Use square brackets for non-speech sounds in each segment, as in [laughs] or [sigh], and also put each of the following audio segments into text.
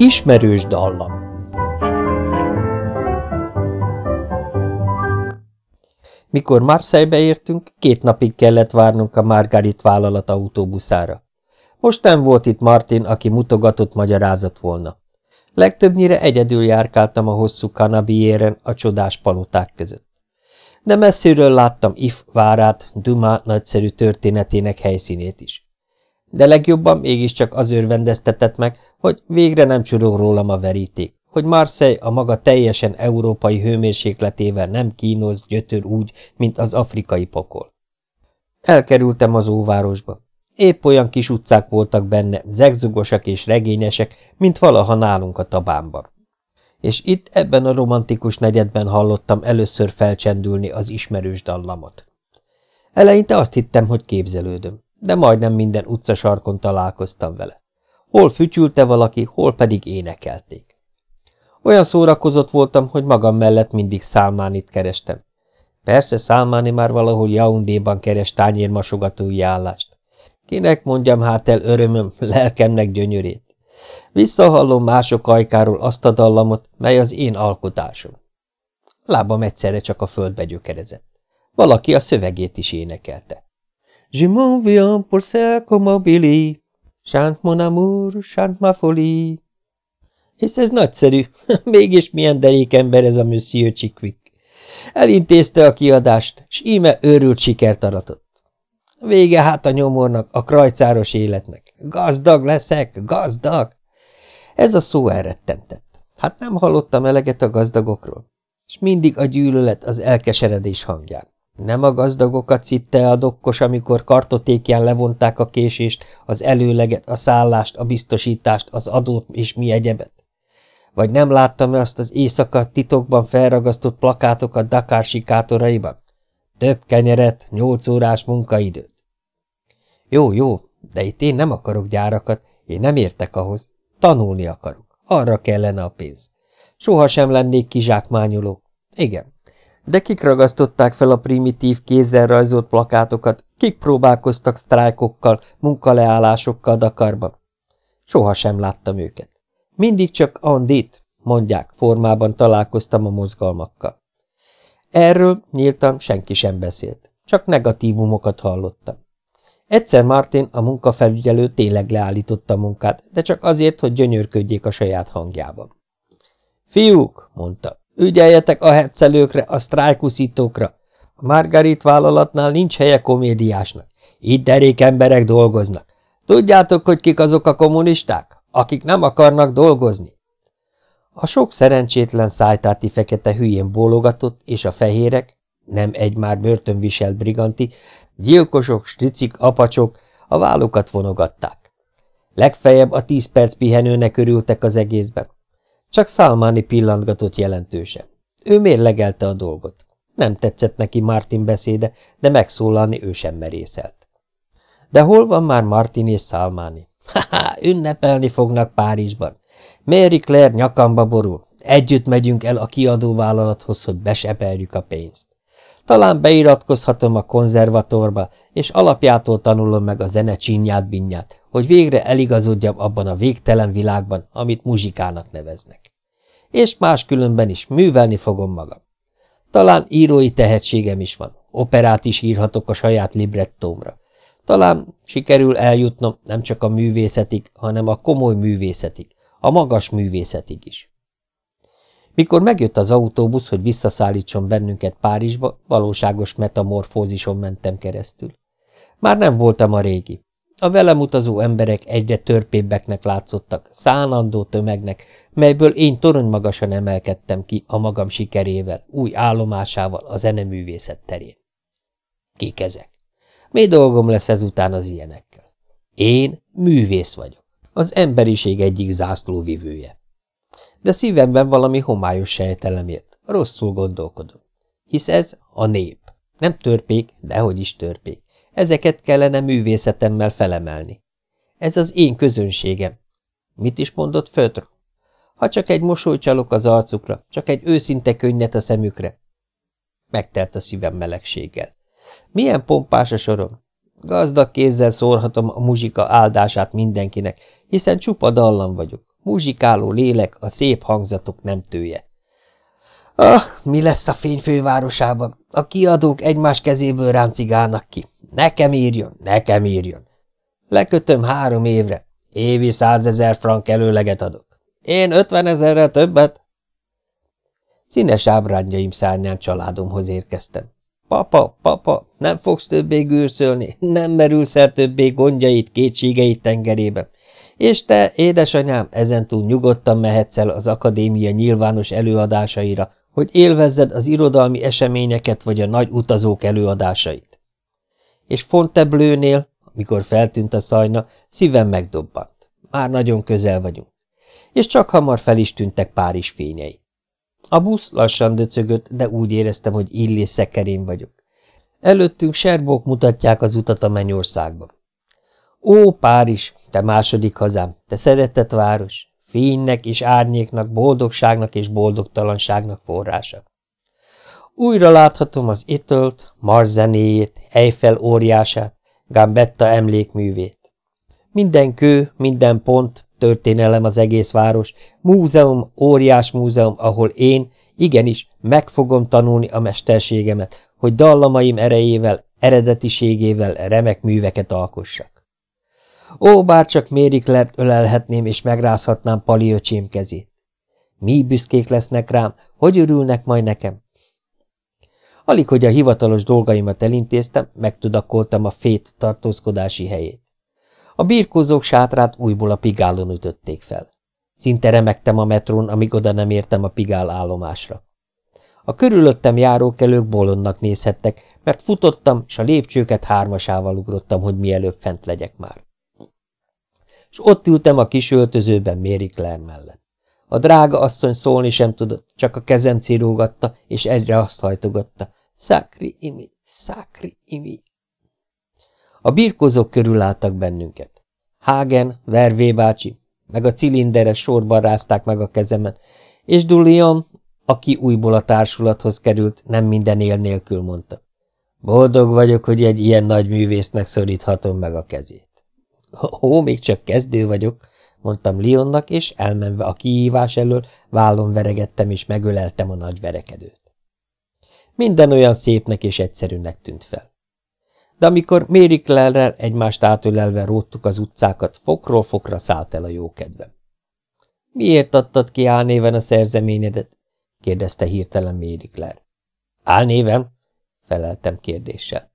Ismerős dallam Mikor Marseille-be értünk, két napig kellett várnunk a Margarit vállalat autóbuszára. Most nem volt itt Martin, aki mutogatott magyarázat volna. Legtöbbnyire egyedül járkáltam a hosszú kanabiéren a csodás paloták között. De messziről láttam If várát, Duma nagyszerű történetének helyszínét is. De legjobban mégiscsak az örvendeztetett meg, hogy végre nem csurog rólam a veríték, hogy Marseille a maga teljesen európai hőmérsékletével nem kínoz gyötör úgy, mint az afrikai pokol. Elkerültem az óvárosba. Épp olyan kis utcák voltak benne, zegzugosak és regényesek, mint valaha nálunk a tabánban. És itt ebben a romantikus negyedben hallottam először felcsendülni az ismerős dallamot. Eleinte azt hittem, hogy képzelődöm, de majdnem minden utcasarkon találkoztam vele. Hol fütyülte valaki, hol pedig énekelték. Olyan szórakozott voltam, hogy magam mellett mindig Szálmánit kerestem. Persze Szálmáni már valahol Jaundéban keres tányérmasogatói állást. Kinek mondjam hát el örömöm, [laughs] lelkemnek gyönyörét? Visszahallom mások ajkáról azt a dallamot, mely az én alkotásom. Lábam egyszerre csak a földbe gyökerezett. Valaki a szövegét is énekelte. Je m'en viens pour ça comme Billy. Chante mon amour, chante ma folie. Hisz ez nagyszerű, [laughs] mégis milyen derék ember ez a Monsieur Chickwick. Elintézte a kiadást, s íme őrült sikert aratott. Vége hát a nyomornak, a krajcáros életnek. Gazdag leszek, gazdag! Ez a szó elrettentett. Hát nem hallottam eleget a gazdagokról. És mindig a gyűlölet az elkeseredés hangján. Nem a gazdagokat szitte a dokkos, amikor kartotékján levonták a késést, az előleget, a szállást, a biztosítást, az adót és mi egyebet? Vagy nem láttam-e azt az éjszaka titokban felragasztott plakátokat Dakar sikátoraiban? Több kenyeret, nyolc órás munkaidőt. Jó, jó, de itt én nem akarok gyárakat, én nem értek ahhoz. Tanulni akarok. Arra kellene a pénz. Soha sem lennék kizsákmányoló. Igen. De kik ragasztották fel a primitív kézzel rajzolt plakátokat, kik próbálkoztak sztrájkokkal, munkaleállásokkal Dakarban? Soha sem láttam őket. Mindig csak Andit, mondják, formában találkoztam a mozgalmakkal. Erről nyíltan senki sem beszélt, csak negatívumokat hallottam. Egyszer Martin, a munkafelügyelő tényleg leállította a munkát, de csak azért, hogy gyönyörködjék a saját hangjában. Fiúk, mondta, ügyeljetek a hetszelőkre, a sztrájkuszítókra. A Margarit vállalatnál nincs helye komédiásnak. Itt derék emberek dolgoznak. Tudjátok, hogy kik azok a kommunisták, akik nem akarnak dolgozni? A sok szerencsétlen szájtáti fekete hülyén bólogatott, és a fehérek, nem egy már börtönviselt briganti, gyilkosok, stricik, apacsok a vállukat vonogatták. Legfeljebb a tíz perc pihenőnek örültek az egészben. Csak Szalmáni pillantgatott jelentősen. Ő mérlegelte a dolgot. Nem tetszett neki Martin beszéde, de megszólalni ő sem merészelt. De hol van már Martin és Szalmáni? [laughs] Ha-ha, ünnepelni fognak Párizsban. Mary Claire nyakamba borul. Együtt megyünk el a kiadóvállalathoz, hogy besepeljük a pénzt. Talán beiratkozhatom a konzervatorba, és alapjától tanulom meg a zene csinyát binyát, hogy végre eligazodjam abban a végtelen világban, amit muzsikának neveznek. És máskülönben is művelni fogom magam. Talán írói tehetségem is van, operát is írhatok a saját librettómra. Talán sikerül eljutnom nem csak a művészetig, hanem a komoly művészetig, a magas művészetig is. Mikor megjött az autóbusz, hogy visszaszállítson bennünket Párizsba, valóságos metamorfózison mentem keresztül. Már nem voltam a régi. A velem utazó emberek egyre törpébbeknek látszottak, szánandó tömegnek, melyből én torony magasan emelkedtem ki a magam sikerével, új állomásával a zeneművészet terén. Kik ezek? Mi dolgom lesz ezután az ilyenekkel? Én művész vagyok, az emberiség egyik zászlóvivője de szívemben valami homályos sejtelem élt. Rosszul gondolkodom. Hisz ez a nép. Nem törpék, dehogy is törpék. Ezeket kellene művészetemmel felemelni. Ez az én közönségem. Mit is mondott Fötr? Ha csak egy mosoly csalok az arcukra, csak egy őszinte könnyet a szemükre, Megtelt a szívem melegséggel. Milyen pompás a sorom. Gazdag kézzel szórhatom a muzsika áldását mindenkinek, hiszen csupa dallam vagyok. Muzsikáló lélek, a szép hangzatok nem tője. Ah, mi lesz a fényfővárosában? A kiadók egymás kezéből ráncigálnak ki. Nekem írjon, nekem írjon. Lekötöm három évre. Évi százezer frank előleget adok. Én ötvenezerrel többet. Színes ábrányjaim szárnyán családomhoz érkeztem. Papa, papa, nem fogsz többé gűrszölni, nem merülsz el többé gondjait, kétségeit tengerébe. És te, édesanyám, ezentúl nyugodtan mehetsz el az akadémia nyilvános előadásaira, hogy élvezzed az irodalmi eseményeket vagy a nagy utazók előadásait. És Fontainebleau-nél, amikor feltűnt a szajna, szívem megdobbant. Már nagyon közel vagyunk. És csak hamar fel is tűntek Párizs fényei. A busz lassan döcögött, de úgy éreztem, hogy illés szekerén vagyok. Előttünk serbók mutatják az utat a mennyországba. Ó, Párizs, te második hazám, te szeretett város, fénynek és árnyéknak, boldogságnak és boldogtalanságnak forrása. Újra láthatom az Itölt, Mars zenéjét, Eiffel óriását, Gambetta emlékművét. Minden kő, minden pont, történelem az egész város, múzeum, óriás múzeum, ahol én, igenis, meg fogom tanulni a mesterségemet, hogy dallamaim erejével, eredetiségével remek műveket alkossak. Ó, bárcsak Mériklert ölelhetném, és megrázhatnám Pali öcsém kezét. Mi büszkék lesznek rám, hogy örülnek majd nekem? Alig, hogy a hivatalos dolgaimat elintéztem, megtudakoltam a fét tartózkodási helyét. A birkózók sátrát újból a pigálon ütötték fel. Szinte remektem a metrón, amíg oda nem értem a pigál állomásra. A körülöttem járókelők bolondnak nézhettek, mert futottam, s a lépcsőket hármasával ugrottam, hogy mielőbb fent legyek már. És ott ültem a kis öltözőben Mary Claire mellett. A drága asszony szólni sem tudott, csak a kezem cirógatta, és egyre azt hajtogatta. Szákri imi, szákri imi. A birkozók körül álltak bennünket. Hagen, Vervé bácsi, meg a cilinderes sorban rázták meg a kezemet, és Dullion, aki újból a társulathoz került, nem minden él nélkül mondta. Boldog vagyok, hogy egy ilyen nagy művésznek szoríthatom meg a kezét. Ó, még csak kezdő vagyok, mondtam Lionnak, és elmenve a kihívás elől vállon veregettem és megöleltem a nagy verekedőt. Minden olyan szépnek és egyszerűnek tűnt fel de amikor Mary Claire-rel egymást átölelve róttuk az utcákat, fokról fokra szállt el a jókedvem. – Miért adtad ki álnéven a szerzeményedet? – kérdezte hirtelen Mary Claire. – Álnévem? – feleltem kérdéssel.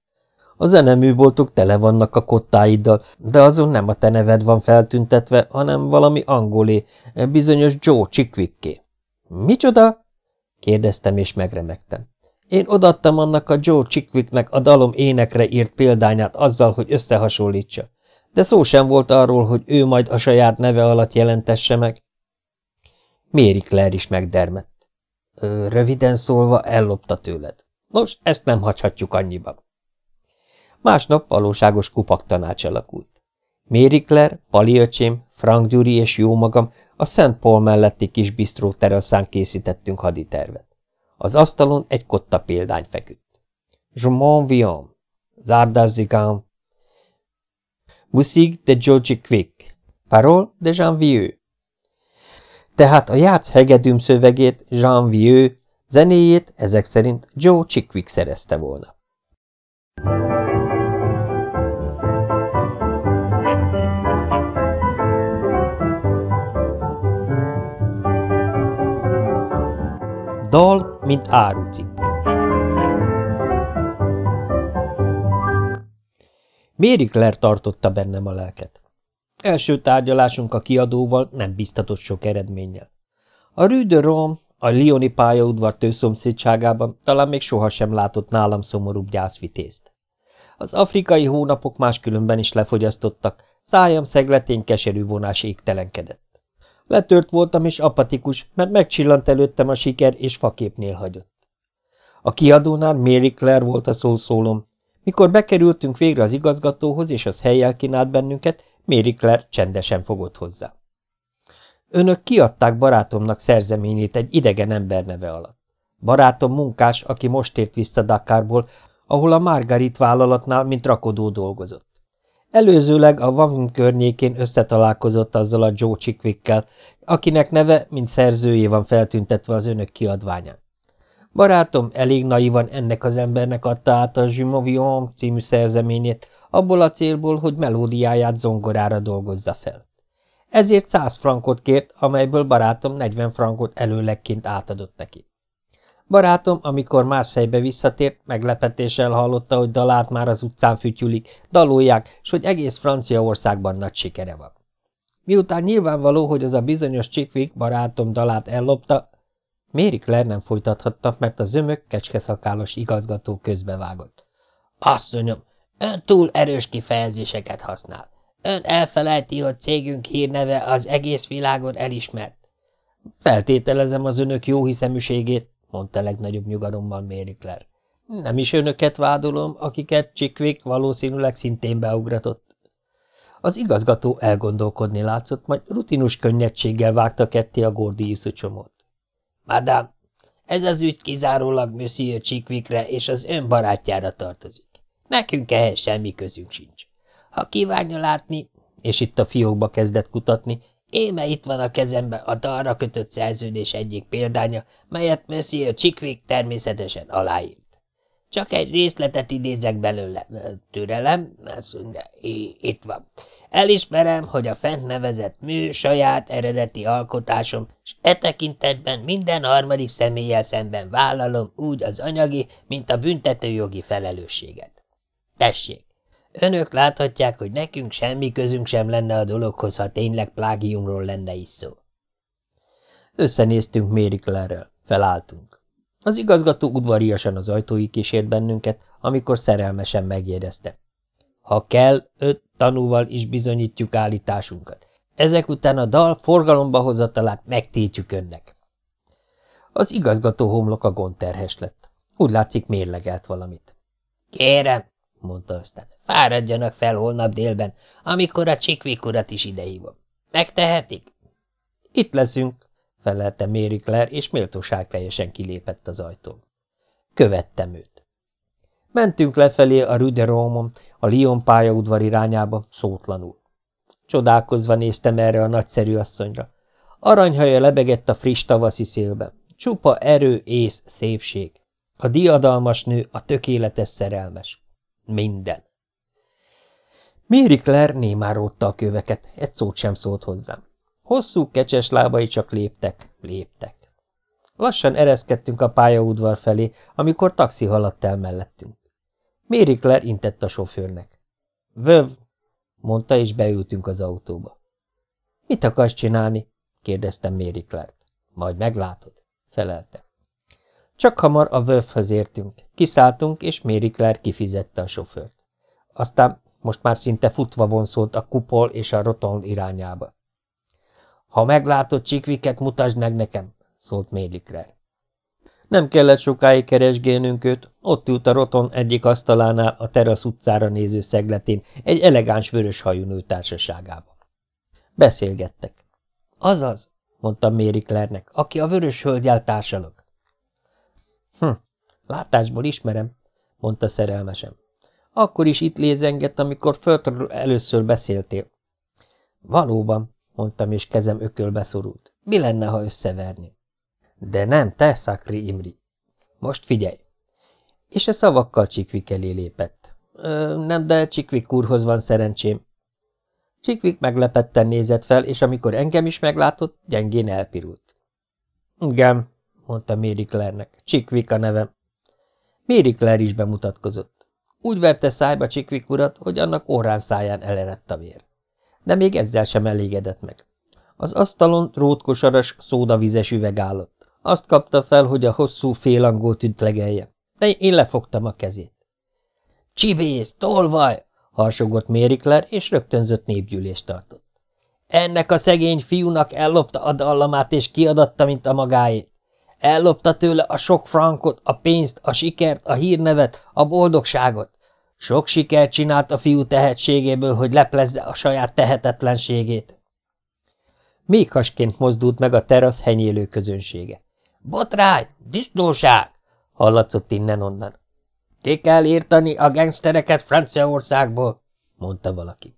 A zeneműboltok tele vannak a kottáiddal, de azon nem a te neved van feltüntetve, hanem valami angolé, bizonyos Joe Chickwické. – Micsoda? – kérdeztem és megremegtem. Én odattam annak a Joe Chickwicknek a dalom énekre írt példányát azzal, hogy összehasonlítsa. De szó sem volt arról, hogy ő majd a saját neve alatt jelentesse meg. Mary Claire is megdermett. Röviden szólva ellopta tőled. Nos, ezt nem hagyhatjuk annyiban. Másnap valóságos kupak tanács alakult. Claire, Pali öcsém, Frank Gyuri és jó magam a Szent Paul melletti kis bistró teraszán készítettünk haditervet. Az asztalon egy kotta példány feküdt. Je m'en viens. Zardazigam. Musique de George Quick. Parole de Jean. Tehát a játsz hegedűm szövegét Jean Vieux, zenéjét ezek szerint Joe Chickwick szerezte volna. Dal, mint árucikk. Claire tartotta bennem a lelket. Első tárgyalásunk a kiadóval nem biztatott sok eredménnyel. A Rue a Lioni pályaudvar tőszomszédságában talán még sohasem látott nálam szomorúbb gyászvitézt. Az afrikai hónapok máskülönben is lefogyasztottak, szájam szegletén keserű vonás égtelenkedett. Letört voltam és apatikus, mert megcsillant előttem a siker, és faképnél hagyott. A kiadónál Mary Claire volt a szószólom. Mikor bekerültünk végre az igazgatóhoz, és az helyjel kínált bennünket, Mary Claire csendesen fogott hozzá. Önök kiadták barátomnak szerzeményét egy idegen ember neve alatt. Barátom munkás, aki most ért vissza Dakarból, ahol a Margarit vállalatnál, mint rakodó dolgozott. Előzőleg a Wavin környékén összetalálkozott azzal a Joe Chickwickkel, akinek neve, mint szerzőjé van feltüntetve az önök kiadványán. Barátom elég naivan ennek az embernek adta át a Jumovion című szerzeményét, abból a célból, hogy melódiáját zongorára dolgozza fel. Ezért száz frankot kért, amelyből barátom 40 frankot előlegként átadott neki. Barátom, amikor Marseille-be visszatért, meglepetéssel hallotta, hogy dalát már az utcán fütyülik, dalolják, és hogy egész Franciaországban nagy sikere van. Miután nyilvánvaló, hogy az a bizonyos Csikvik barátom dalát ellopta, Méri Claire nem folytathatta, mert a zömök kecskeszakálos igazgató közbevágott. Asszonyom, ön túl erős kifejezéseket használ. Ön elfelejti, hogy cégünk hírneve az egész világon elismert. Feltételezem az önök jó hiszeműségét, mondta legnagyobb nyugalommal Claire. Nem is önöket vádolom, akiket Csikvik valószínűleg szintén beugratott. Az igazgató elgondolkodni látszott, majd rutinus könnyedséggel vágta ketté a gordiuszú csomót. Madame, ez az ügy kizárólag Monsieur Csikvikre és az ön barátjára tartozik. Nekünk ehhez semmi közünk sincs. Ha kívánja látni, és itt a fiókba kezdett kutatni, Éme itt van a kezemben a dalra kötött szerződés egyik példánya, melyet Monsieur Csikvik természetesen aláírt. Csak egy részletet idézek belőle. Türelem, mondja, itt van. Elismerem, hogy a fent nevezett mű saját eredeti alkotásom, és e tekintetben minden harmadik személlyel szemben vállalom úgy az anyagi, mint a büntetőjogi felelősséget. Tessék, Önök láthatják, hogy nekünk semmi közünk sem lenne a dologhoz, ha tényleg plágiumról lenne is szó. Összenéztünk Claire-rel, felálltunk. Az igazgató udvariasan az ajtói kísért bennünket, amikor szerelmesen megjegyezte. Ha kell, öt tanúval is bizonyítjuk állításunkat. Ezek után a dal forgalomba hozatalát megtiltjuk önnek. Az igazgató homloka gonterhes lett. Úgy látszik mérlegelt valamit. Kérem, mondta aztán. Fáradjanak fel holnap délben, amikor a csikvikurat is idehívom. Megtehetik? Itt leszünk, felelte Mary Claire, és teljesen kilépett az ajtón. Követtem őt. Mentünk lefelé a Rue a Lyon pályaudvar irányába, szótlanul. Csodálkozva néztem erre a nagyszerű asszonyra. Aranyhaja lebegett a friss tavaszi szélben. Csupa erő, ész, szépség. A diadalmas nő, a tökéletes szerelmes. Minden. Mary Claire némáródta a köveket, egy szót sem szólt hozzám. Hosszú, kecses lábai csak léptek, léptek. Lassan ereszkedtünk a pályaudvar felé, amikor taxi haladt el mellettünk. Mary Claire intett a sofőrnek. Vöv, mondta, és beültünk az autóba. Mit akarsz csinálni? kérdeztem Mary Claire-t. Majd meglátod, felelte. Csak hamar a vövhöz értünk, kiszálltunk, és Mary Claire kifizette a sofőrt. Aztán most már szinte futva vonszolt a kupol és a roton irányába. Ha meglátod Csikviket, mutasd meg nekem, szólt Mélikre. Nem kellett sokáig keresgélnünk őt, ott ült a roton egyik asztalánál a terasz utcára néző szegletén egy elegáns vörös hajú nő társaságában. Beszélgettek. Azaz, mondta Méri Klernek, aki a vörös hölgyel társalog. Hm, látásból ismerem, mondta szerelmesem. Akkor is itt lézengett, amikor föltről először beszéltél. Valóban, mondtam, és kezem ökölbe szorult. Mi lenne, ha összeverni? De nem, te, Szakri Imri. Most figyelj. És a szavakkal Csikvik elé lépett. Ö, nem, de Csikvik úrhoz van szerencsém. Csikvik meglepetten nézett fel, és amikor engem is meglátott, gyengén elpirult. Igen, mondta Méri Claire-nek. Csikvik nevem. Méri Claire is bemutatkozott. Úgy verte szájba Csikvik urat, hogy annak orrán száján elerett a vér. De még ezzel sem elégedett meg. Az asztalon rótkosaras, szódavizes üveg állott. Azt kapta fel, hogy a hosszú félangót ütlegelje. De én lefogtam a kezét. – Csibész, tolvaj! – harsogott Mérikler, és rögtönzött népgyűlést tartott. Ennek a szegény fiúnak ellopta a dallamát, és kiadatta, mint a magáét. Ellopta tőle a sok frankot, a pénzt, a sikert, a hírnevet, a boldogságot. Sok sikert csinált a fiú tehetségéből, hogy leplezze a saját tehetetlenségét. Méghasként mozdult meg a terasz henyélő közönsége. Botrány! Disznóság! hallatszott innen-onnan. Ki kell írtani a gangstereket Franciaországból, mondta valaki.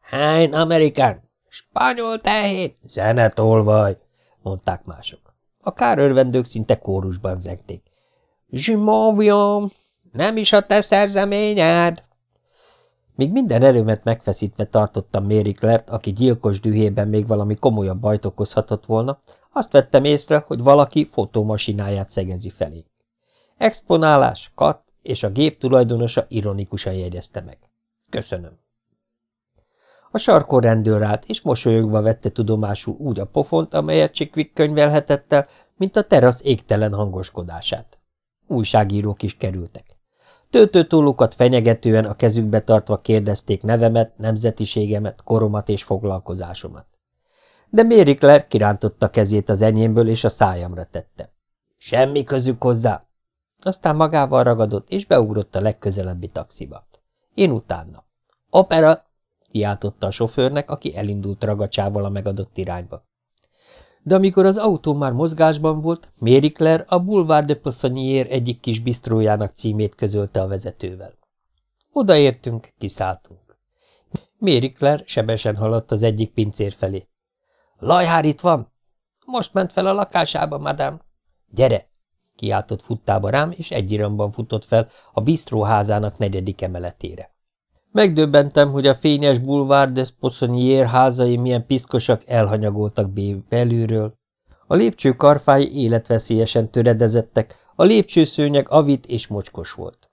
Hány amerikán? Spanyol tehén! Zene tolvaj, mondták mások. A kárörvendők szinte kórusban zegték. M'en nem is a te szerzeményed! Míg minden erőmet megfeszítve tartottam Mary Claire-t, aki gyilkos dühében még valami komolyabb bajt okozhatott volna, azt vettem észre, hogy valaki fotómasináját szegezi felé. Exponálás, kat, és a gép tulajdonosa ironikusan jegyezte meg. Köszönöm. A sarkon rendőr állt, és mosolyogva vette tudomásul úgy a pofont, amelyet Csikvik könyvelhetett el, mint a terasz égtelen hangoskodását. Újságírók is kerültek. Töltőtólukat fenyegetően a kezükbe tartva kérdezték nevemet, nemzetiségemet, koromat és foglalkozásomat. De Mary Claire kirántotta kezét az enyémből, és a szájamra tette. Semmi közük hozzá. Aztán magával ragadott, és beugrott a legközelebbi taxiba. Én utána. Opera! Kiáltotta a sofőrnek, aki elindult ragacsával a megadott irányba. De amikor az autó már mozgásban volt, Mary a Boulevard de Poissonnier egyik kis bistrójának címét közölte a vezetővel. Odaértünk, kiszálltunk. Mary sebesen haladt az egyik pincér felé. Lajhár itt van? Most ment fel a lakásába, madám. Gyere! kiáltott futtába rám, és egyiramban futott fel a bistró házának negyedik emeletére. Megdöbbentem, hogy a fényes Boulevard des Poissonnier házai milyen piszkosak elhanyagoltak belülről. A lépcső karfái életveszélyesen töredezettek, a lépcsőszőnyeg avit és mocskos volt.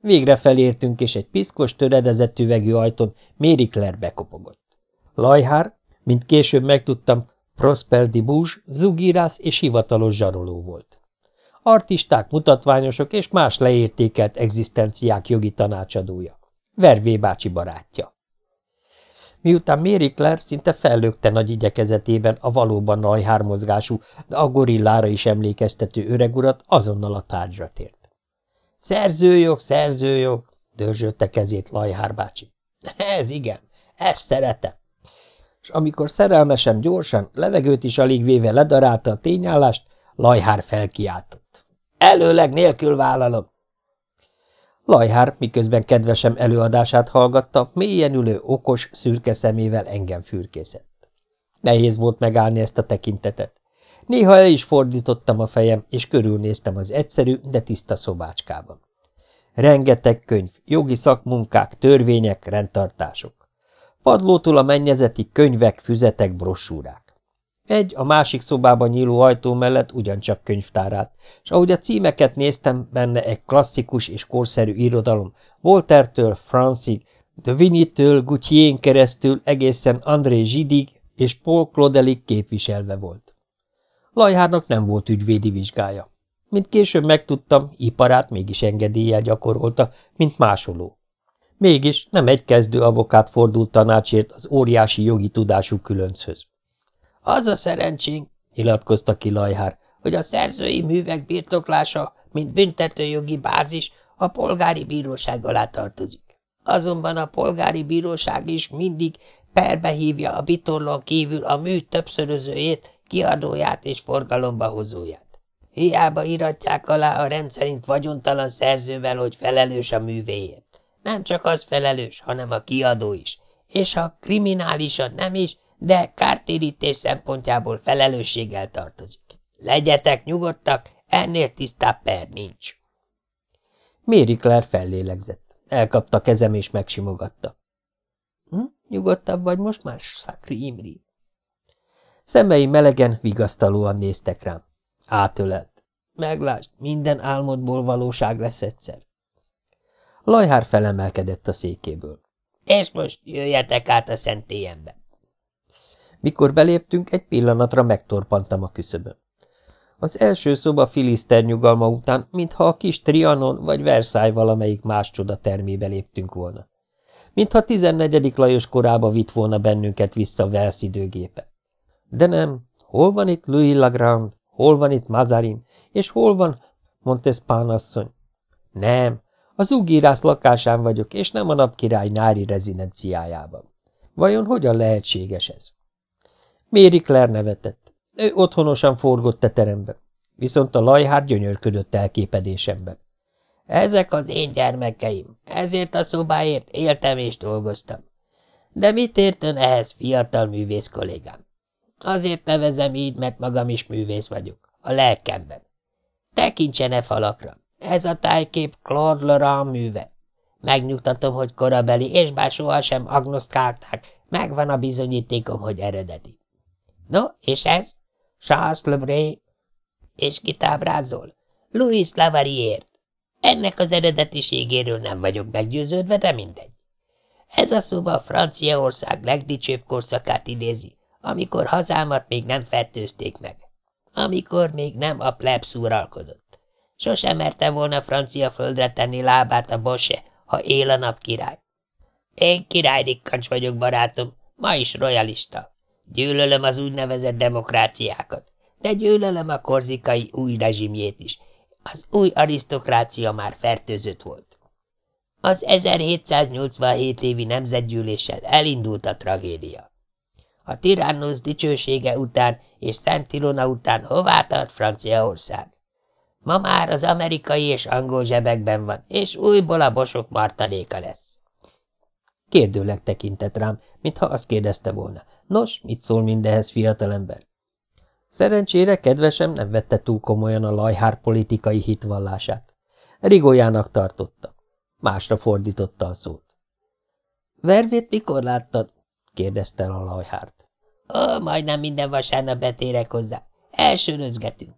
Végre felértünk, és egy piszkos, töredezett üvegű ajtón Mary Claire bekopogott. Lajhár, mint később megtudtam, Prosper de Bouge, zugírász és hivatalos zsaroló volt. Artisták, mutatványosok és más leértékelt egzisztenciák jogi tanácsadója. Vervé bácsi barátja. Miután Mary Claire szinte fellökte nagy igyekezetében a valóban nagy hármozgású, de a gorillára is emlékeztető öregurat, azonnal a tárgyra tért. Szerzőjog, szerzőjog, dörzsölte kezét Lajhár bácsi. Ez igen, ezt szeretem. És amikor szerelmesem gyorsan, levegőt is alig véve ledarálta a tényállást, Lajhár felkiáltott. Előleg nélkül vállalom. Lajhár, miközben kedvesem előadását hallgatta, mélyen ülő, okos, szürke szemével engem fürkészett. Nehéz volt megállni ezt a tekintetet. Néha el is fordítottam a fejem, és körülnéztem az egyszerű, de tiszta szobácskában. Rengeteg könyv, jogi szakmunkák, törvények, rendtartások. Padlótól a mennyezeti könyvek, füzetek, brossúrák. Egy a másik szobában nyíló ajtó mellett ugyancsak könyvtárát, és ahogy a címeket néztem, benne egy klasszikus és korszerű irodalom, Voltaire-től Francig, de Vigny-től Guthier keresztül egészen André Zsidig és Paul Claudelig képviselve volt. Lajhárnak nem volt ügyvédi vizsgája. Mint később megtudtam, iparát mégis engedéllyel gyakorolta, mint másoló. Mégis nem egy kezdő avokát fordult tanácsért az óriási jogi tudású különchöz. Az a szerencsénk, nyilatkozta ki Lajhár, hogy a szerzői művek birtoklása, mint büntetőjogi bázis, a polgári bíróság alá tartozik. Azonban a polgári bíróság is mindig perbe hívja a bitorlon kívül a mű többszörözőjét, kiadóját és forgalomba hozóját. Hiába iratják alá a rendszerint vagyontalan szerzővel, hogy felelős a művéért. Nem csak az felelős, hanem a kiadó is. És ha kriminálisan nem is, de kártérítés szempontjából felelősséggel tartozik. Legyetek nyugodtak, ennél tisztább per nincs. Méri Claire fellélegzett. Elkapta kezem és megsimogatta. Hm? Nyugodtabb vagy most már, Szakri Imri? Szemei melegen, vigasztalóan néztek rám. Átölelt. Meglásd, minden álmodból valóság lesz egyszer. Lajhár felemelkedett a székéből. És most jöjjetek át a szentélyembe. Mikor beléptünk, egy pillanatra megtorpantam a küszöbön. Az első szoba filiszter nyugalma után, mintha a kis Trianon vagy Versailles valamelyik más csoda termébe léptünk volna. Mintha 14. Lajos korába vitt volna bennünket vissza Velsz időgépe. De nem, hol van itt Louis Lagrand, hol van itt Mazarin, és hol van Montespan asszony? Nem, az ugírász lakásán vagyok, és nem a napkirály nári rezidenciájában. Vajon hogyan lehetséges ez? Méri Claire nevetett. Ő otthonosan forgott a terembe. viszont a lajhár gyönyörködött elképedésemben. Ezek az én gyermekeim, ezért a szobáért éltem és dolgoztam. De mit ért ön ehhez, fiatal művész kollégám? Azért nevezem így, mert magam is művész vagyok, a lelkemben. Tekintsene falakra, ez a tájkép Claude Laurent műve. Megnyugtatom, hogy korabeli, és bár sohasem agnosztkálták, megvan a bizonyítékom, hogy eredeti. No, és ez? Charles Lebré. És kitábrázol? Louis Lavariért. Ennek az eredetiségéről nem vagyok meggyőződve, de mindegy. Ez a szoba Franciaország legdicsőbb korszakát idézi, amikor hazámat még nem fertőzték meg. Amikor még nem a plebs uralkodott. Sosem merte volna francia földre tenni lábát a bose, ha él a nap király. Én királyrikkancs vagyok, barátom, ma is royalista. Gyűlölöm az úgynevezett demokráciákat, de gyűlölöm a korzikai új rezsimjét is. Az új arisztokrácia már fertőzött volt. Az 1787 évi nemzetgyűléssel elindult a tragédia. A Tyrannus dicsősége után és Szent Ilona után hová tart Franciaország? Ma már az amerikai és angol zsebekben van, és újból a bosok martaléka lesz. Kérdőleg tekintett rám, mintha azt kérdezte volna. Nos, mit szól mindehez, fiatalember? Szerencsére kedvesem nem vette túl komolyan a lajhár politikai hitvallását. Rigójának tartotta. Másra fordította a szót. Vervét mikor láttad? kérdezte a lajhárt. Ó, majdnem minden vasárnap betérek hozzá. Elsőrözgetünk.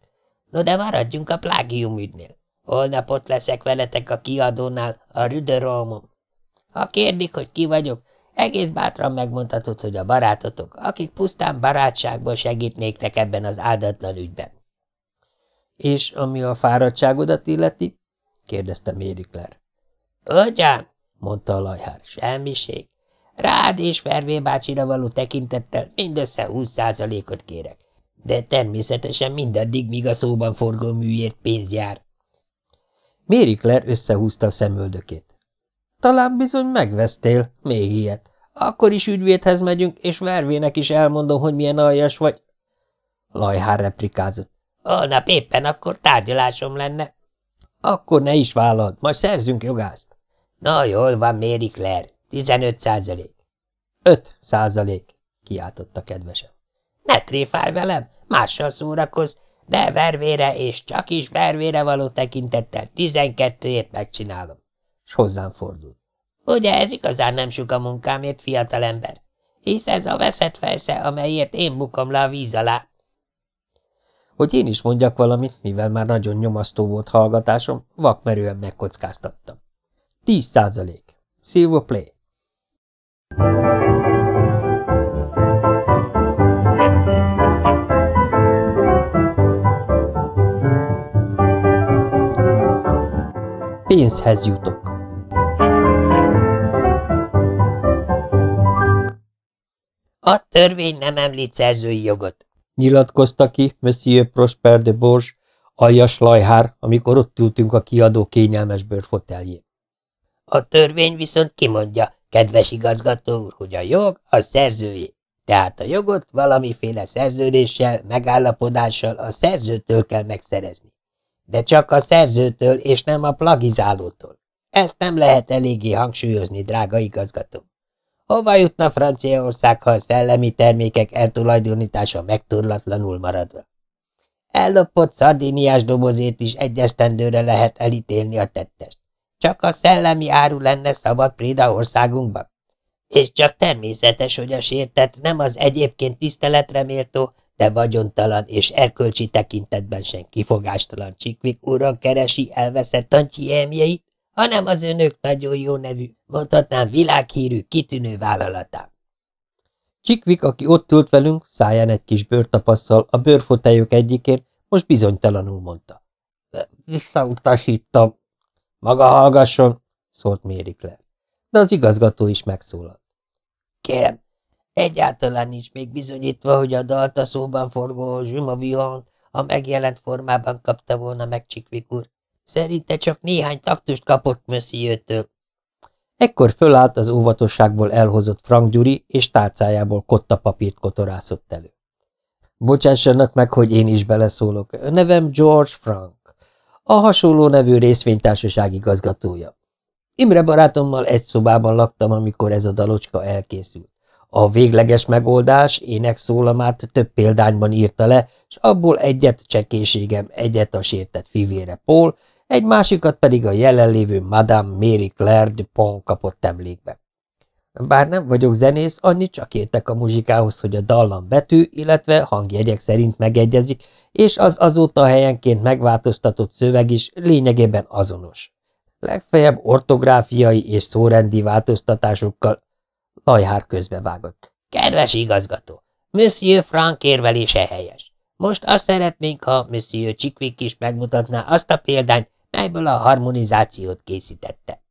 No, de maradjunk a plágium ügynél. Holnap ott leszek veletek a kiadónál, a Rüderolmon. Ha kérdik, hogy ki vagyok, egész bátran megmondhatod, hogy a barátotok, akik pusztán barátságból segítnéktek ebben az áldatlan ügyben. És ami a fáradtságodat illeti? kérdezte Claire. Ögyám, mondta a lajhár, semmiség. Rád és Fervé bácsira való tekintettel mindössze húsz százalékot kérek, de természetesen mindaddig, míg a szóban forgó műért pénz jár. Claire összehúzta a szemöldökét. Talán bizony megvesztél, még ilyet. Akkor is ügyvédhez megyünk, és Vervének is elmondom, hogy milyen aljas vagy. Lajhár replikázott. Holnap éppen akkor tárgyalásom lenne. Akkor ne is vállald, majd szerzünk jogást. Na jól van, Mary Claire, tizenöt százalék. Öt százalék, kiáltotta kedvesem. Ne tréfálj velem, mással szórakozz, de vervére és csak is vervére való tekintettel tizenkettőért megcsinálom. S hozzám fordult. Ugye ez igazán nem sok a munkámért, fiatalember? Hisz ez a veszett fejsze, amelyért én bukom le a víz alá. Hogy én is mondjak valamit, mivel már nagyon nyomasztó volt hallgatásom, vakmerően megkockáztattam. Tíz százalék. Silver play. Pénzhez jutok. A törvény nem említ szerzői jogot, nyilatkozta ki Monsieur Prosper de Bourges, aljas lajhár, amikor ott ültünk a kiadó kényelmes bőrfoteljén. A törvény viszont kimondja, kedves igazgató úr, hogy a jog a szerzőjé. Tehát a jogot valamiféle szerződéssel, megállapodással a szerzőtől kell megszerezni. De csak a szerzőtől és nem a plagizálótól. Ezt nem lehet eléggé hangsúlyozni, drága igazgató. Hova jutna Franciaország, ha a szellemi termékek eltulajdonítása megturlatlanul maradva? Ellopott szardíniás dobozét is egy esztendőre lehet elítélni a tettest. Csak a szellemi áru lenne szabad Préda országunkban. És csak természetes, hogy a sértett nem az egyébként tiszteletre méltó, de vagyontalan és erkölcsi tekintetben sem kifogástalan Csikvik úrral keresi elveszett tancsiemjeit, hanem az önök nagyon jó nevű, mondhatnám világhírű, kitűnő vállalatán. Csikvik, aki ott ült velünk, száján egy kis bőrtapasszal a bőrfoteljük egyikén, most bizonytalanul mondta. Visszautasítom. Maga hallgasson, szólt Mérikler. De az igazgató is megszólalt. Kérem, egyáltalán nincs még bizonyítva, hogy a dalt a szóban forgó Zsumavion a megjelent formában kapta volna meg Csikvik úr. Szerinte csak néhány taktust kapott Mössziőtől. Ekkor fölállt az óvatosságból elhozott Frank Gyuri, és tálcájából kotta papírt kotorászott elő. Bocsássanak meg, hogy én is beleszólok. Nevem George Frank. A hasonló nevű részvénytársaság igazgatója. Imre barátommal egy szobában laktam, amikor ez a dalocska elkészült. A végleges megoldás énekszólamát több példányban írta le, és abból egyet csekéségem, egyet a sértett fivére Paul, egy másikat pedig a jelenlévő Madame Mary Claire de Pont kapott emlékbe. Bár nem vagyok zenész, annyit csak értek a muzsikához, hogy a dallam betű, illetve hangjegyek szerint megegyezik, és az azóta helyenként megváltoztatott szöveg is lényegében azonos. Legfeljebb ortográfiai és szórendi változtatásokkal Lajhár közbevágott. Kedves igazgató, Monsieur Frank érvelése helyes. Most azt szeretnénk, ha Monsieur Csikvik is megmutatná azt a példányt, melyből a harmonizációt készítette.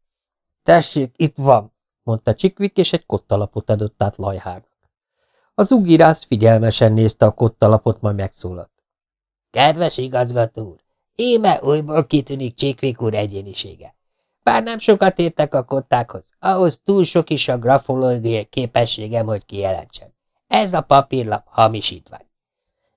Tessék, itt van, mondta Csikvik, és egy kottalapot adott át Lajhárnak. Az ugirász figyelmesen nézte a kottalapot, majd megszólalt. Kedves igazgató úr, éme újból kitűnik Csikvik úr egyénisége. Bár nem sokat értek a kottákhoz, ahhoz túl sok is a grafológiai képességem, hogy kijelentsem. Ez a papírlap hamisítvány.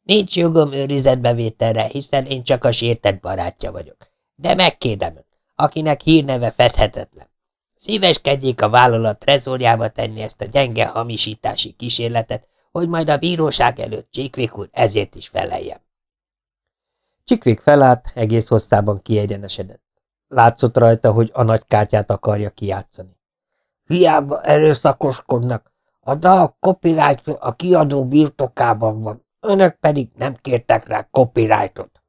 Nincs jogom őrizetbevételre, hiszen én csak a sértett barátja vagyok. De megkérdem ön, akinek hírneve fedhetetlen. Szíveskedjék a vállalat trezorjába tenni ezt a gyenge hamisítási kísérletet, hogy majd a bíróság előtt Csikvik úr ezért is feleljem. Csikvik felállt, egész hosszában kiegyenesedett. Látszott rajta, hogy a nagy kártyát akarja kijátszani. Hiába erőszakoskodnak, a dal copyright a kiadó birtokában van, önök pedig nem kértek rá copyrightot.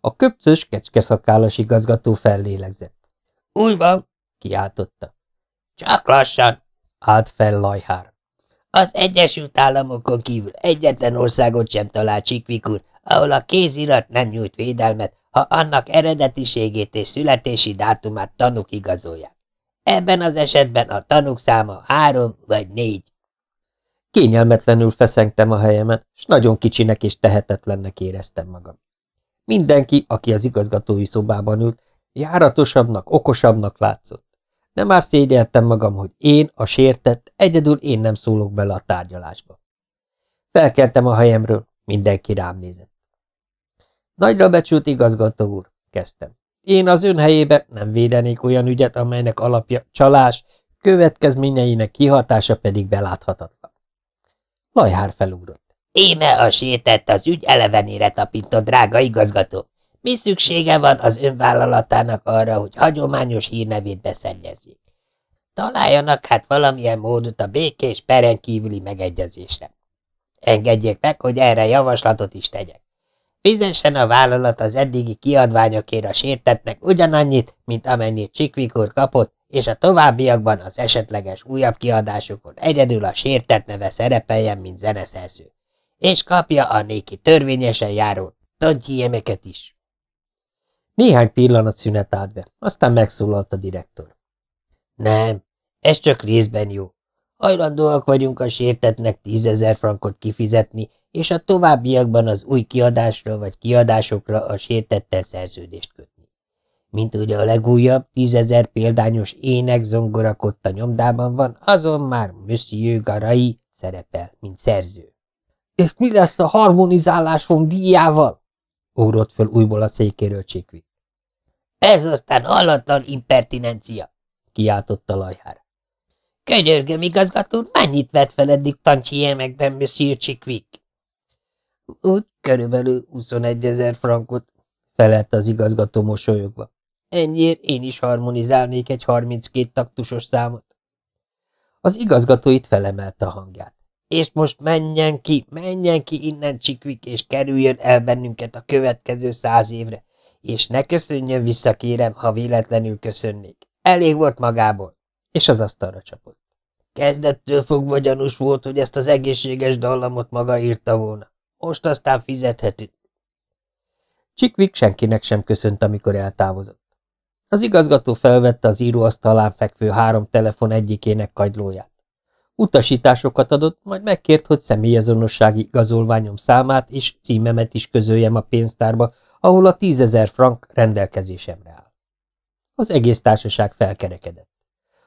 A köpcös, kecskeszakállas igazgató fellélegzett. Úgy van, kiáltotta. Csak lassan, állt fel Lajhár. Az Egyesült Államokon kívül egyetlen országot sem talál Csikvik ahol a kézirat nem nyújt védelmet, ha annak eredetiségét és születési dátumát tanuk igazolják. Ebben az esetben a tanuk száma három vagy négy. Kényelmetlenül feszengtem a helyemen, s nagyon kicsinek és tehetetlennek éreztem magam. Mindenki, aki az igazgatói szobában ült, járatosabbnak, okosabbnak látszott. De már szégyeltem magam, hogy én, a sértett, egyedül én nem szólok bele a tárgyalásba. Felkeltem a helyemről, mindenki rám nézett. Nagyra becsült igazgató úr, kezdtem. Én az ön helyébe nem védenék olyan ügyet, amelynek alapja csalás, következményeinek kihatása pedig beláthatatlan. Lajhár felugrott. Éme a sétett az ügy elevenére tapintott, drága igazgató. Mi szüksége van az önvállalatának arra, hogy hagyományos hírnevét beszennyezzék? Találjanak hát valamilyen módot a békés peren kívüli megegyezésre. Engedjék meg, hogy erre javaslatot is tegyek. Fizessen a vállalat az eddigi kiadványokért a sértetnek ugyanannyit, mint amennyit Csikvikor kapott, és a továbbiakban az esetleges újabb kiadásokon egyedül a sértett neve szerepeljen, mint zeneszerző. És kapja a néki törvényesen járó tantyémeket is. Néhány pillanat szünet állt be, aztán megszólalt a direktor. Nem, ez csak részben jó. Hajlandóak vagyunk a sértetnek tízezer frankot kifizetni, és a továbbiakban az új kiadásra vagy kiadásokra a sértettel szerződést kötni. Mint ugye a legújabb, tízezer példányos ének zongorakotta nyomdában van, azon már Monsieur Garai szerepel, mint szerző. És mi lesz a harmonizálásom díjával? Ugrott föl újból a székéről Csikvik. Ez aztán hallatlan impertinencia, kiáltotta Lajhár. Könyörgöm, igazgató, mennyit vett fel eddig tancsiemekben, Monsieur Csikvik? Úgy körülbelül 21 ezer frankot, felelt az igazgató mosolyogva. Ennyiért én is harmonizálnék egy 32 taktusos számot. Az igazgató itt felemelte a hangját. És most menjen ki, menjen ki innen Csikvik, és kerüljön el bennünket a következő száz évre, és ne köszönjön vissza, kérem, ha véletlenül köszönnék. Elég volt magából. És az asztalra csapott. Kezdettől fogva gyanús volt, hogy ezt az egészséges dallamot maga írta volna. Most aztán fizethetünk. Csikvik senkinek sem köszönt, amikor eltávozott. Az igazgató felvette az íróasztalán fekvő három telefon egyikének kagylóját. Utasításokat adott, majd megkért, hogy személyazonossági igazolványom számát és címemet is közöljem a pénztárba, ahol a tízezer frank rendelkezésemre áll. Az egész társaság felkerekedett.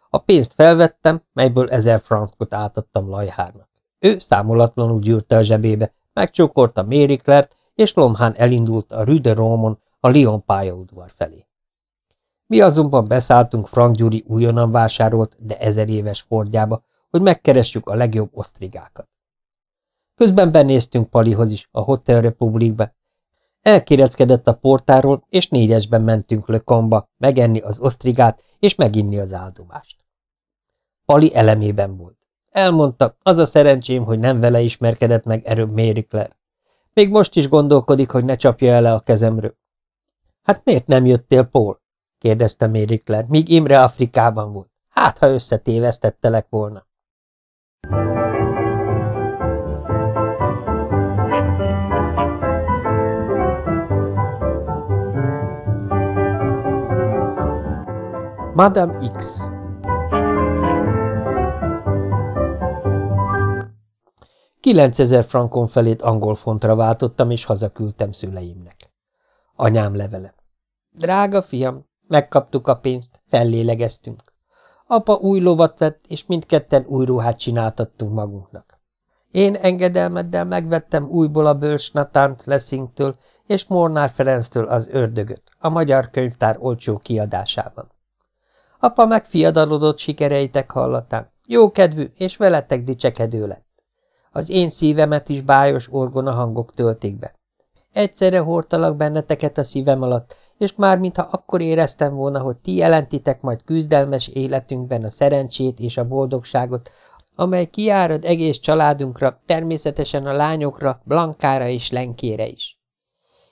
A pénzt felvettem, melyből ezer frankot átadtam Lajhárnak. Ő számolatlanul gyűrte a zsebébe, megcsókolta Mary Claire-t, és Lomhán elindult a Rue de Romon a Lyon pályaudvar felé. Mi azonban beszálltunk Frank Gyuri újonnan vásárolt, de ezer éves Fordjába, hogy megkeressük a legjobb osztrigákat. Közben benéztünk Palihoz is, a Hotel Republicbe. Elkéreckedett a portáról, és négyesben mentünk Lökomba, megenni az osztrigát, és meginni az áldomást. Pali elemében volt. Elmondta, az a szerencsém, hogy nem vele ismerkedett meg erőbb Claire. Még most is gondolkodik, hogy ne csapja el a kezemről. Hát miért nem jöttél, Paul? kérdezte Claire, míg Imre Afrikában volt. Hát, ha összetévesztettelek volna. Madame X Kilencezer frankon felét angol fontra váltottam, és hazaküldtem szüleimnek. Anyám levele. Drága fiam, megkaptuk a pénzt, fellélegeztünk. Apa új lovat vett, és mindketten új ruhát csináltattunk magunknak. Én engedelmeddel megvettem újból a Bős Natánt Lessingtől és Mornár Ferenctől az ördögöt, a magyar könyvtár olcsó kiadásában. Apa megfiadalodott sikereitek hallatán, jókedvű és veletek dicsekedő lett. Az én szívemet is bájos orgona hangok töltik be. Egyszerre hordtalak benneteket a szívem alatt, és már mintha akkor éreztem volna, hogy ti jelentitek majd küzdelmes életünkben a szerencsét és a boldogságot, amely kiárad egész családunkra, természetesen a lányokra, Blankára és Lenkére is.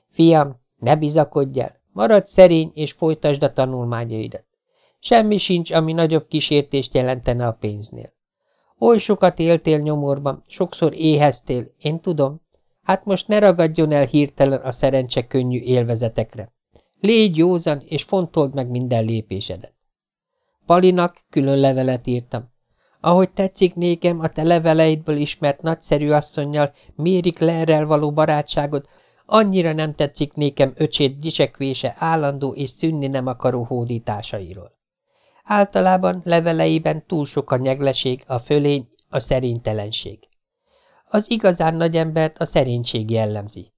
Fiam, ne bizakodj el, maradj szerény és folytasd a tanulmányaidat. Semmi sincs, ami nagyobb kísértést jelentene a pénznél. Oly sokat éltél nyomorban, sokszor éheztél, én tudom. Hát most ne ragadjon el hirtelen a szerencse könnyű élvezetekre. Légy józan, és fontold meg minden lépésedet. Palinak külön levelet írtam. Ahogy tetszik nékem a te leveleidből ismert nagyszerű asszonynal, mérik lerrel való barátságod, annyira nem tetszik nékem öcsét dicsekvése állandó és szűnni nem akaró hódításairól. Általában leveleiben túl sok a nyegleség, a fölény, a szerénytelenség. Az igazán nagy embert a szerénység jellemzi.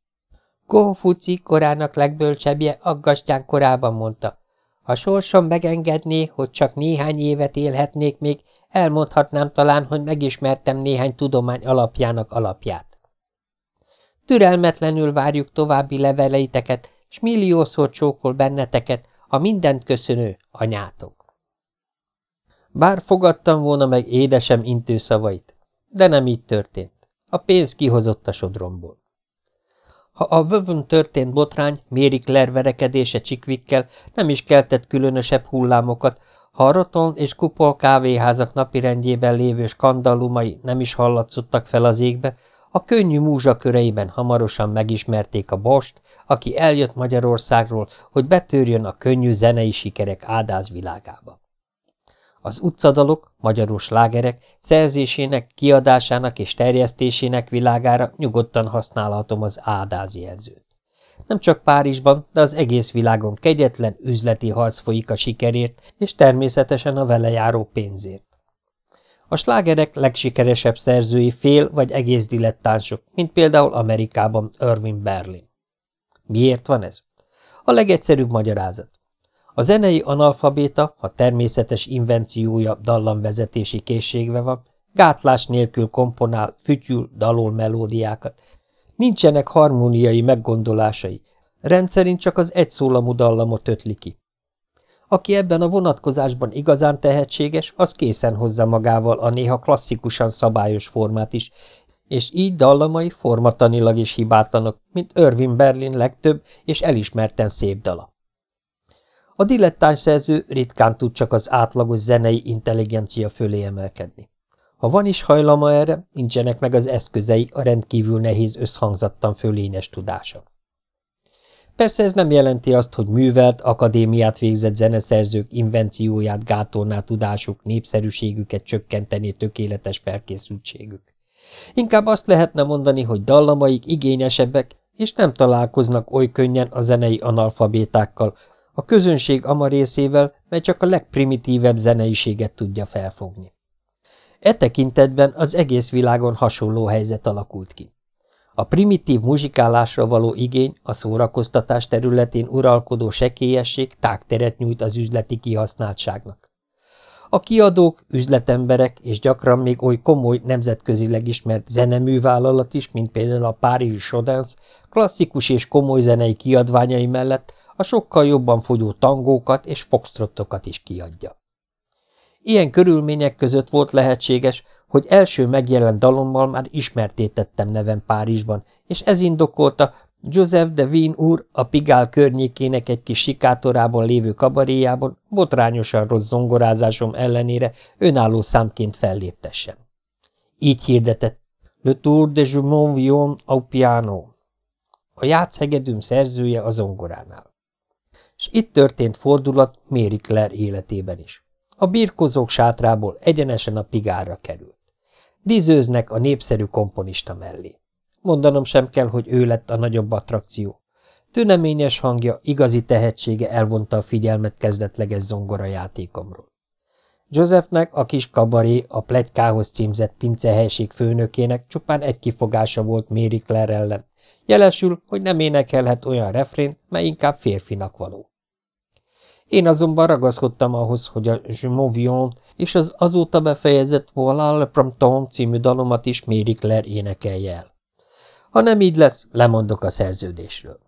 Konfuci korának legbölcsebbje aggastyán korában mondta, ha sorsom megengedné, hogy csak néhány évet élhetnék még, elmondhatnám talán, hogy megismertem néhány tudomány alapjának alapját. Türelmetlenül várjuk további leveleiteket, s milliószor csókol benneteket a mindent köszönő anyátok. Bár fogadtam volna meg édesem intőszavait, de nem így történt. A pénz kihozott a sodromból. Ha a vövön történt botrány, mérik lerverekedése csikvikkel nem is keltett különösebb hullámokat, ha a roton és kupol kávéházak napirendjében lévő skandalumai nem is hallatszottak fel az égbe, a könnyű múzsa köreiben hamarosan megismerték a bost, aki eljött Magyarországról, hogy betörjön a könnyű zenei sikerek ádáz világába. Az utcadalok, magyaros lágerek szerzésének, kiadásának és terjesztésének világára nyugodtan használhatom az ádáz jelzőt. Nem csak Párizsban, de az egész világon kegyetlen üzleti harc folyik a sikerért, és természetesen a vele járó pénzért. A slágerek legsikeresebb szerzői fél vagy egész dilettánsok, mint például Amerikában Irving Berlin. Miért van ez? A legegyszerűbb magyarázat. A zenei analfabéta, ha természetes invenciója dallamvezetési készségve van, gátlás nélkül komponál, fütyül, dalol melódiákat. Nincsenek harmóniai meggondolásai, rendszerint csak az egyszólamú dallamot ötli ki. Aki ebben a vonatkozásban igazán tehetséges, az készen hozza magával a néha klasszikusan szabályos formát is, és így dallamai formatanilag is hibátlanok, mint Irving Berlin legtöbb és elismerten szép dala. A dilettáns szerző ritkán tud csak az átlagos zenei intelligencia fölé emelkedni. Ha van is hajlama erre, nincsenek meg az eszközei a rendkívül nehéz összhangzattan fölényes tudása. Persze ez nem jelenti azt, hogy művelt, akadémiát végzett zeneszerzők invencióját gátolná tudásuk, népszerűségüket csökkenteni tökéletes felkészültségük. Inkább azt lehetne mondani, hogy dallamaik igényesebbek, és nem találkoznak oly könnyen a zenei analfabétákkal, a közönség ama részével, mely csak a legprimitívebb zeneiséget tudja felfogni. E tekintetben az egész világon hasonló helyzet alakult ki. A primitív muzsikálásra való igény a szórakoztatás területén uralkodó sekélyesség tágteret nyújt az üzleti kihasználtságnak. A kiadók, üzletemberek és gyakran még oly komoly, nemzetközileg ismert zeneművállalat is, mint például a Párizsi Sodens, klasszikus és komoly zenei kiadványai mellett a sokkal jobban fogyó tangókat és foxtrottokat is kiadja. Ilyen körülmények között volt lehetséges, hogy első megjelent dalommal már ismertétettem nevem Párizsban, és ez indokolta, Joseph de Wien úr a Pigál környékének egy kis sikátorában lévő kabaréjában botrányosan rossz zongorázásom ellenére önálló számként felléptessem. Így hirdetett Le Tour de Jumon Vion au piano. A játszhegedűm szerzője a zongoránál. És itt történt fordulat Mary Claire életében is. A birkozók sátrából egyenesen a Pigárra került. Dizőznek a népszerű komponista mellé. Mondanom sem kell, hogy ő lett a nagyobb attrakció. Tüneményes hangja, igazi tehetsége elvonta a figyelmet kezdetleges zongora játékomról. Josephnek a kis kabaré a plegykához címzett pincehelység főnökének csupán egy kifogása volt Mary Claire ellen, jelesül, hogy nem énekelhet olyan refrént, mely inkább férfinak való. Én azonban ragaszkodtam ahhoz, hogy a Je Movion és az azóta befejezett Voilà le Prompton című dalomat is Mary Claire énekelje el. Ha nem így lesz, lemondok a szerződésről.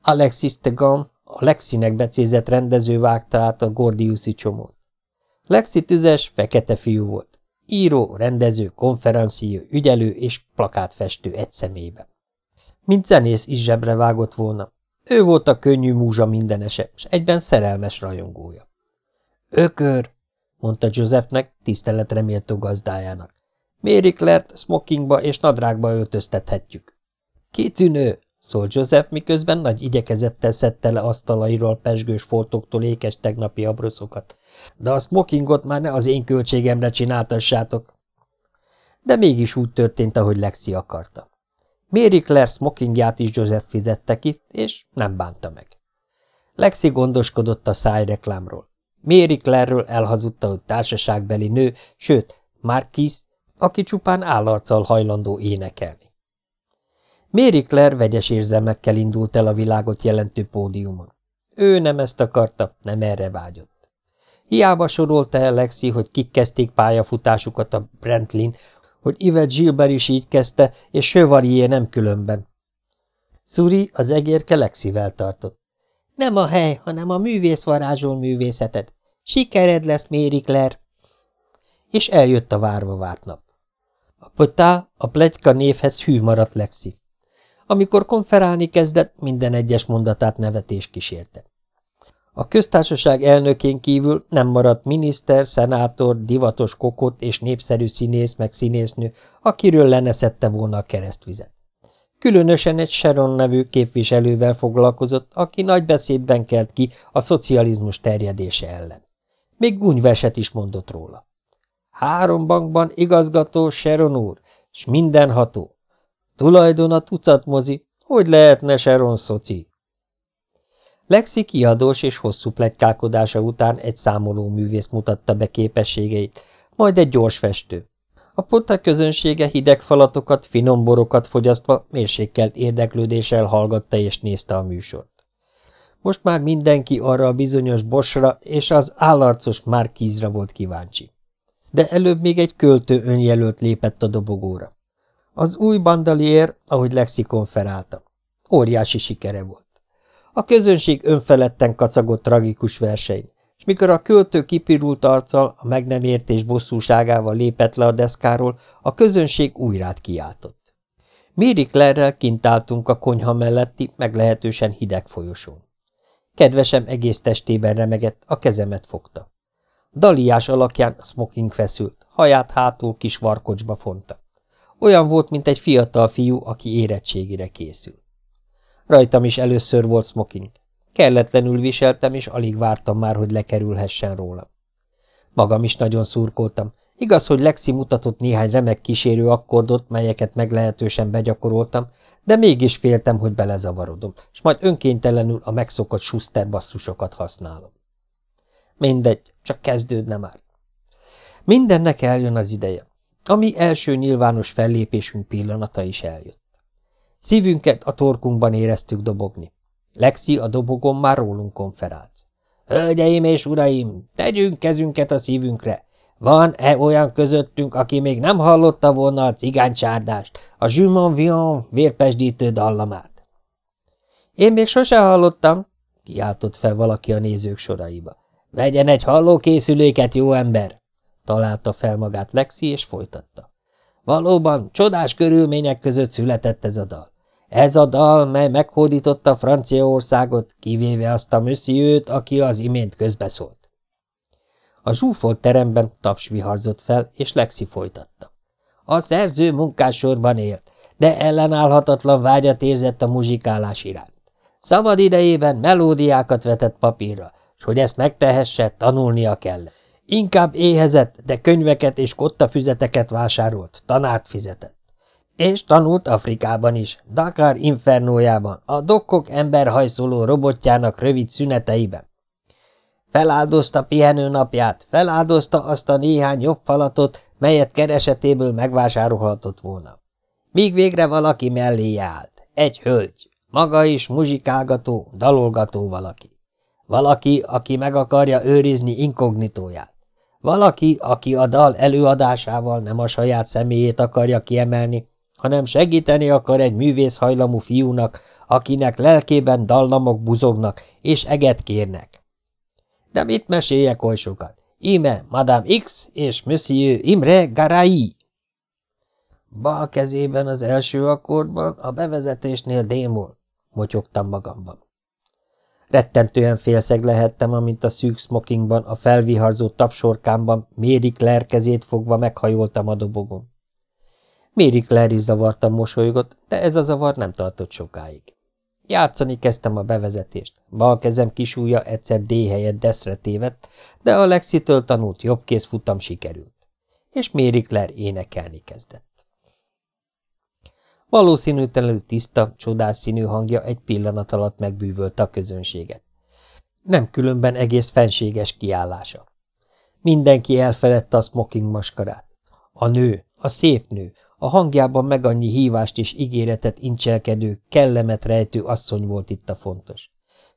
Alexis Tegan, a Lexinek becézett rendező vágta át a Gordiuszi csomót. Lexi tüzes, fekete fiú volt. Író, rendező, konferenciő, ügyelő és plakátfestő egy személyben. Mint zenész is zsebre vágott volna. Ő volt a könnyű múzsa mindenese, és egyben szerelmes rajongója. Ökör, mondta Josephnek, tiszteletre méltó gazdájának. Mary Claire-t smokingba és nadrágba öltöztethetjük. Kitűnő, szólt Joseph, miközben nagy igyekezettel szedte le asztalairól pesgős foltoktól ékes tegnapi abroszokat. De a smokingot már ne az én költségemre csináltassátok. De mégis úgy történt, ahogy Lexi akarta. Mary Claire smokingját is Joseph fizette ki, és nem bánta meg. Lexi gondoskodott a szájreklámról. Mary Claire-ről elhazudta, hogy társaságbeli nő, sőt, Marquis aki csupán állarccal hajlandó énekelni. Mary Claire vegyes érzelmekkel indult el a világot jelentő pódiumon. Ő nem ezt akarta, nem erre vágyott. Hiába sorolta el Lexi, hogy kik kezdték pályafutásukat a Brentlin, hogy Yvette Gilbert is így kezdte, és Chevalier nem különben. Szuri az egérke Lexivel tartott. Nem a hely, hanem a művész varázsol művészeted. Sikered lesz, Claire. És eljött a várva várt nap. A pötá, a plegyka névhez hű maradt Lexi. Amikor konferálni kezdett, minden egyes mondatát nevetés kísérte. A köztársaság elnökén kívül nem maradt miniszter, szenátor, divatos kokot és népszerű színész meg színésznő, akiről leneszette volna a keresztvizet. Különösen egy Sharon nevű képviselővel foglalkozott, aki nagy beszédben kelt ki a szocializmus terjedése ellen. Még gúnyverset is mondott róla. Három bankban igazgató Sharon úr, s mindenható. Tulajdon a tucat mozi, hogy lehetne Sharon szoci? Lexi kiadós és hosszú pletykálkodása után egy számoló művész mutatta be képességeit, majd egy gyors festő. A potta közönsége hideg falatokat, finom borokat fogyasztva mérsékelt érdeklődéssel hallgatta és nézte a műsort. Most már mindenki arra a bizonyos bosra és az állarcos Márkízra volt kíváncsi de előbb még egy költő önjelölt lépett a dobogóra. Az új bandalier, ahogy lexikon felállta. Óriási sikere volt. A közönség önfeledten kacagott tragikus verseny, és mikor a költő kipirult arccal, a meg nem értés bosszúságával lépett le a deszkáról, a közönség újrát kiáltott. Méri Claire-rel kint álltunk a konyha melletti, meglehetősen hideg folyosón. Kedvesem egész testében remegett, a kezemet fogta. Daliás alakján smoking feszült, haját hátul kis varkocsba fonta. Olyan volt, mint egy fiatal fiú, aki érettségire készül. Rajtam is először volt smoking. Kelletlenül viseltem, és alig vártam már, hogy lekerülhessen róla. Magam is nagyon szurkoltam. Igaz, hogy Lexi mutatott néhány remek kísérő akkordot, melyeket meglehetősen begyakoroltam, de mégis féltem, hogy belezavarodom, és majd önkéntelenül a megszokott Schuster basszusokat használom. Mindegy, csak kezdődne már. Mindennek eljön az ideje. A mi első nyilvános fellépésünk pillanata is eljött. Szívünket a torkunkban éreztük dobogni. Lexi a dobogon már rólunk konferált. Hölgyeim és uraim, tegyünk kezünket a szívünkre! Van-e olyan közöttünk, aki még nem hallotta volna a cigánycsárdást, a Jules Vion vérpesdítő dallamát? Én még sose hallottam, kiáltott fel valaki a nézők soraiba. Vegyen egy hallókészüléket, jó ember! találta fel magát Lexi, és folytatta. Valóban, csodás körülmények között született ez a dal. Ez a dal, mely meghódította Franciaországot, kivéve azt a műsziőt, aki az imént közbeszólt. A zsúfolt teremben taps viharzott fel, és Lexi folytatta. A szerző munkássorban élt, de ellenállhatatlan vágyat érzett a muzsikálás iránt. Szabad idejében melódiákat vetett papírra, s hogy ezt megtehesse, tanulnia kell. Inkább éhezett, de könyveket és kottafüzeteket vásárolt, tanárt fizetett. És tanult Afrikában is, Dakar infernójában, a dokkok emberhajszoló robotjának rövid szüneteiben. Feláldozta pihenő napját, feláldozta azt a néhány jobb falatot, melyet keresetéből megvásárolhatott volna. Míg végre valaki melléje állt. Egy hölgy, maga is muzsikálgató, dalolgató valaki. Valaki, aki meg akarja őrizni inkognitóját. Valaki, aki a dal előadásával nem a saját személyét akarja kiemelni, hanem segíteni akar egy művészhajlamú fiúnak, akinek lelkében dallamok buzognak és eget kérnek. De mit meséljek oly sokat? Íme Madame X és Monsieur Imre Garai. Bal kezében az első akkordban, a bevezetésnél démol, motyogtam magamban. Rettentően félszeg lehettem, amint a szűk smokingban, a felviharzó tapsorkámban Mérik lerkezét fogva meghajoltam a dobogon. Méri Claire is zavartan mosolygott, de ez a zavar nem tartott sokáig. Játszani kezdtem a bevezetést. Bal kezem kisúja egyszer D helyett deszre tévedt, de a Lexitől tanult jobbkész futam sikerült. És Méri Claire énekelni kezdett. Valószínűtlenül tiszta, csodás színű hangja egy pillanat alatt megbűvölte a közönséget. Nem különben egész fenséges kiállása. Mindenki elfeledte a smoking maskarát. A nő, a szép nő, a hangjában meg annyi hívást és ígéretet incselkedő, kellemet rejtő asszony volt itt a fontos.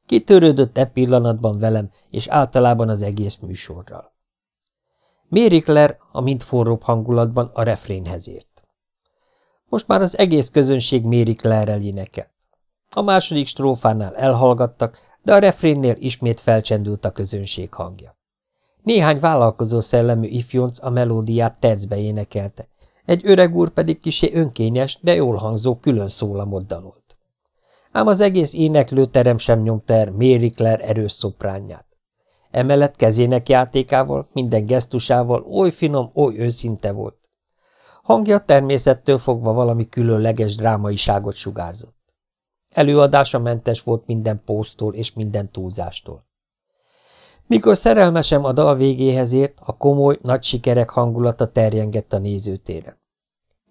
Kitörődött e pillanatban velem, és általában az egész műsorral. Mary a mind forróbb hangulatban a refrénhez ért. Most már az egész közönség Mary Claire-rel énekelt. A második strófánál elhallgattak, de a refrénnél ismét felcsendült a közönség hangja. Néhány vállalkozó szellemű ifjonc a melódiát tercbe énekelte, egy öreg úr pedig kisé önkényes, de jól hangzó külön szólamot dalolt. Ám az egész éneklőterem sem nyomta el Mary Claire erős szopránját. Emellett kezének játékával, minden gesztusával oly finom, oly őszinte volt. Hangja természettől fogva valami különleges drámaiságot sugárzott. Előadása mentes volt minden pósztól és minden túlzástól. Mikor szerelmesem a dal végéhez ért, a komoly, nagy sikerek hangulata terjengett a nézőtéren.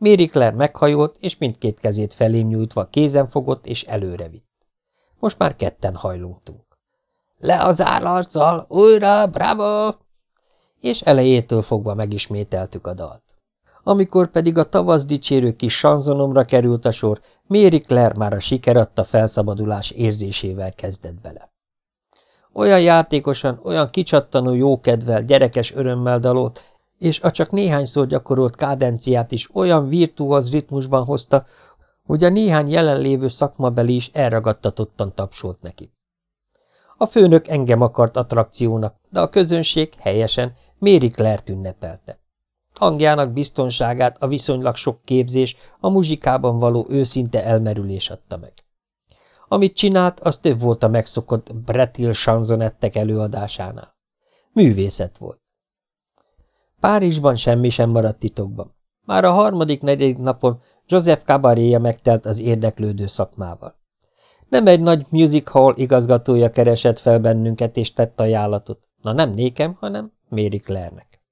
Claire meghajolt, és mindkét kezét felém nyújtva kézen fogott és előre vitt. Most már ketten hajlódtunk. Le az állarccal, újra, bravo! És elejétől fogva megismételtük a dalt. Amikor pedig a tavasz dicsérő kis sanzonomra került a sor, Claire már a siker adta felszabadulás érzésével kezdett bele. Olyan játékosan, olyan kicsattanó jókedvel, gyerekes örömmel dalolt, és a csak néhányszor gyakorolt kádenciát is olyan virtuóz ritmusban hozta, hogy a néhány jelenlévő szakmabeli is elragadtatottan tapsolt neki. A főnök engem akart attrakciónak, de a közönség helyesen Méri Claire ünnepelte. Hangjának biztonságát a viszonylag sok képzés, a muzsikában való őszinte elmerülés adta meg. Amit csinált, az több volt a megszokott Bretil sanzonettek előadásánál. Művészet volt. Párizsban semmi sem maradt titokban. Már a harmadik-negyedik napon Joseph Cabaréja megtelt az érdeklődő szakmával. Nem egy nagy music hall igazgatója keresett fel bennünket és tett ajánlatot. Na nem nékem, hanem Mary Claire-nek.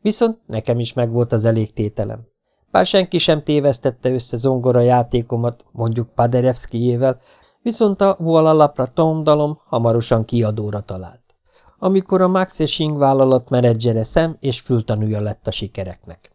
Viszont nekem is megvolt az elégtételem. Bár senki sem tévesztette össze zongora játékomat, mondjuk Paderewskijével, Viszont a Voilà Pratom dalom hamarosan kiadóra talált, amikor a Max és vállalat menedzsere szem és fültanúja lett a sikereknek.